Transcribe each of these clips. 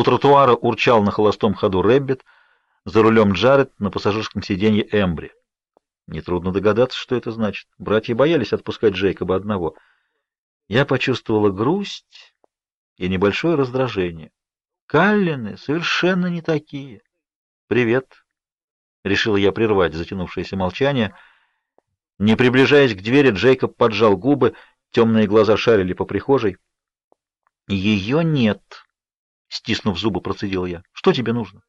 У тротуара урчал на холостом ходу Рэббит, за рулем Джаред, на пассажирском сиденье Эмбри. Нетрудно догадаться, что это значит. Братья боялись отпускать Джейкоба одного. Я почувствовала грусть и небольшое раздражение. Каллины совершенно не такие. «Привет», — решила я прервать затянувшееся молчание. Не приближаясь к двери, Джейкоб поджал губы, темные глаза шарили по прихожей. «Ее нет», — стиснув зубы, процедил я. «Что тебе нужно?»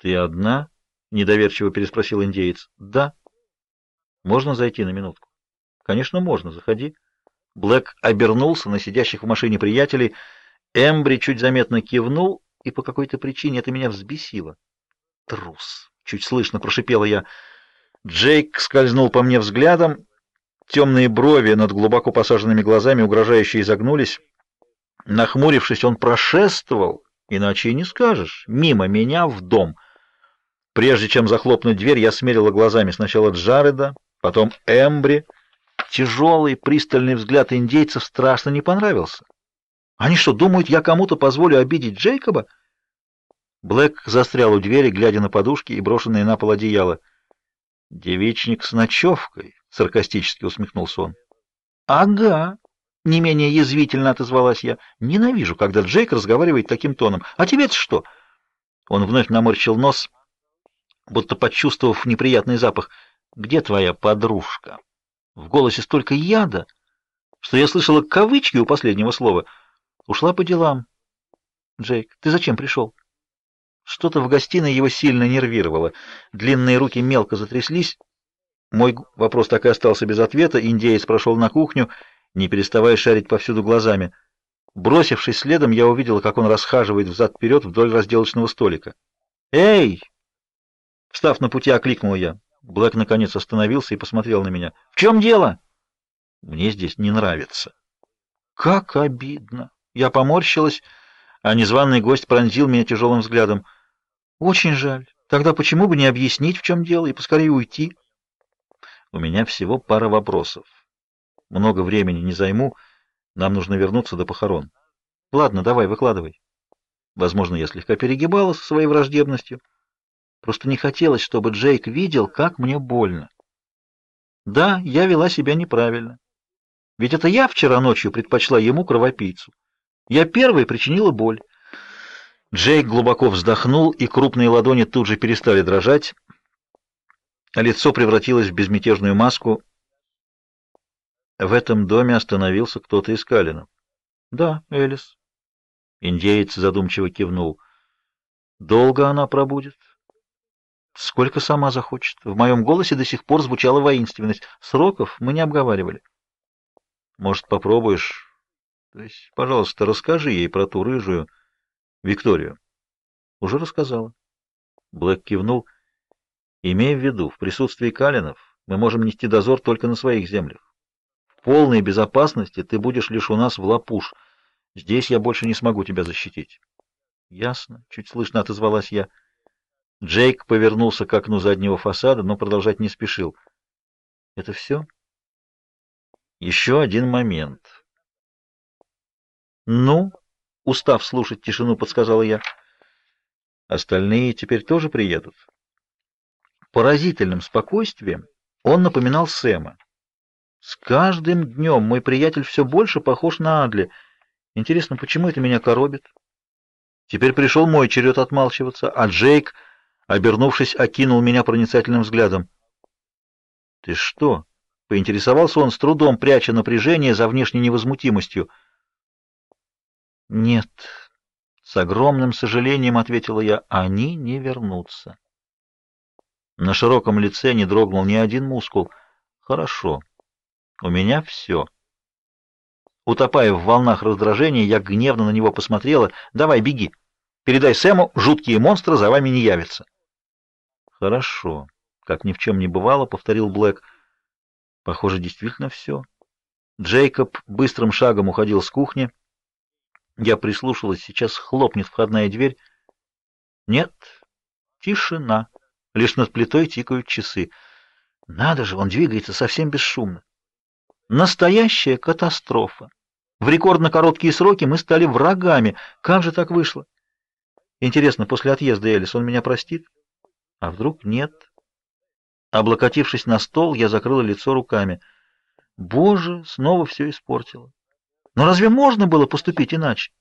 «Ты одна?» — недоверчиво переспросил индеец. «Да». «Можно зайти на минутку?» «Конечно, можно. Заходи». Блэк обернулся на сидящих в машине приятелей. Эмбри чуть заметно кивнул, и по какой-то причине это меня взбесило. «Трус!» — чуть слышно прошипела я. Джейк скользнул по мне взглядом. Темные брови над глубоко посаженными глазами угрожающе изогнулись. Нахмурившись, он прошествовал, иначе и не скажешь, мимо меня в дом. Прежде чем захлопнуть дверь, я смерила глазами сначала Джареда, потом Эмбри. Тяжелый, пристальный взгляд индейцев страшно не понравился. Они что, думают, я кому-то позволю обидеть Джейкоба? Блэк застрял у двери, глядя на подушки и брошенные на пол одеяло. «Девичник с ночевкой», — саркастически усмехнулся он. «Ага», — не менее язвительно отозвалась я. «Ненавижу, когда Джейк разговаривает таким тоном. А тебе-то что?» Он вновь наморщил нос, будто почувствовав неприятный запах. «Где твоя подружка?» В голосе столько яда, что я слышала кавычки у последнего слова. Ушла по делам. Джейк, ты зачем пришел? Что-то в гостиной его сильно нервировало. Длинные руки мелко затряслись. Мой вопрос так и остался без ответа. Индеец прошел на кухню, не переставая шарить повсюду глазами. Бросившись следом, я увидела, как он расхаживает взад-вперед вдоль разделочного столика. «Эй!» Встав на пути, окликнул я. Блэк наконец остановился и посмотрел на меня. «В чем дело?» «Мне здесь не нравится». «Как обидно!» Я поморщилась, а незваный гость пронзил меня тяжелым взглядом. «Очень жаль. Тогда почему бы не объяснить, в чем дело, и поскорее уйти?» «У меня всего пара вопросов. Много времени не займу. Нам нужно вернуться до похорон. Ладно, давай, выкладывай». Возможно, я слегка перегибала со своей враждебностью. Просто не хотелось, чтобы Джейк видел, как мне больно. Да, я вела себя неправильно. Ведь это я вчера ночью предпочла ему кровопийцу. Я первой причинила боль. Джейк глубоко вздохнул, и крупные ладони тут же перестали дрожать, а лицо превратилось в безмятежную маску. В этом доме остановился кто-то из Калинов. Да, Элис. Индеец задумчиво кивнул. Долго она пробудет? Сколько сама захочет. В моем голосе до сих пор звучала воинственность. Сроков мы не обговаривали. Может, попробуешь? То есть, пожалуйста, расскажи ей про ту рыжую Викторию. Уже рассказала. Блэк кивнул. Имей в виду, в присутствии Калинов мы можем нести дозор только на своих землях. Полной безопасности ты будешь лишь у нас в Лапуш. Здесь я больше не смогу тебя защитить. Ясно, чуть слышно отозвалась я. Джейк повернулся к окну заднего фасада, но продолжать не спешил. Это все? Еще один момент. Ну, устав слушать тишину, подсказала я. Остальные теперь тоже приедут. Поразительным спокойствием он напоминал Сэма. С каждым днем мой приятель все больше похож на Адли. Интересно, почему это меня коробит? Теперь пришел мой черед отмалчиваться, а Джейк обернувшись, окинул меня проницательным взглядом. «Ты что?» — поинтересовался он с трудом, пряча напряжение за внешней невозмутимостью. «Нет», — с огромным сожалением ответила я, — «они не вернутся». На широком лице не дрогнул ни один мускул. «Хорошо. У меня все». Утопая в волнах раздражения, я гневно на него посмотрела. «Давай, беги. Передай Сэму, жуткие монстры за вами не явятся». Хорошо, как ни в чем не бывало, повторил Блэк. Похоже, действительно все. Джейкоб быстрым шагом уходил с кухни. Я прислушалась, сейчас хлопнет входная дверь. Нет, тишина. Лишь над плитой тикают часы. Надо же, он двигается совсем бесшумно. Настоящая катастрофа. В рекордно короткие сроки мы стали врагами. Как же так вышло? Интересно, после отъезда Элис он меня простит? А вдруг нет? Облокотившись на стол, я закрыла лицо руками. Боже, снова все испортила. Но разве можно было поступить иначе?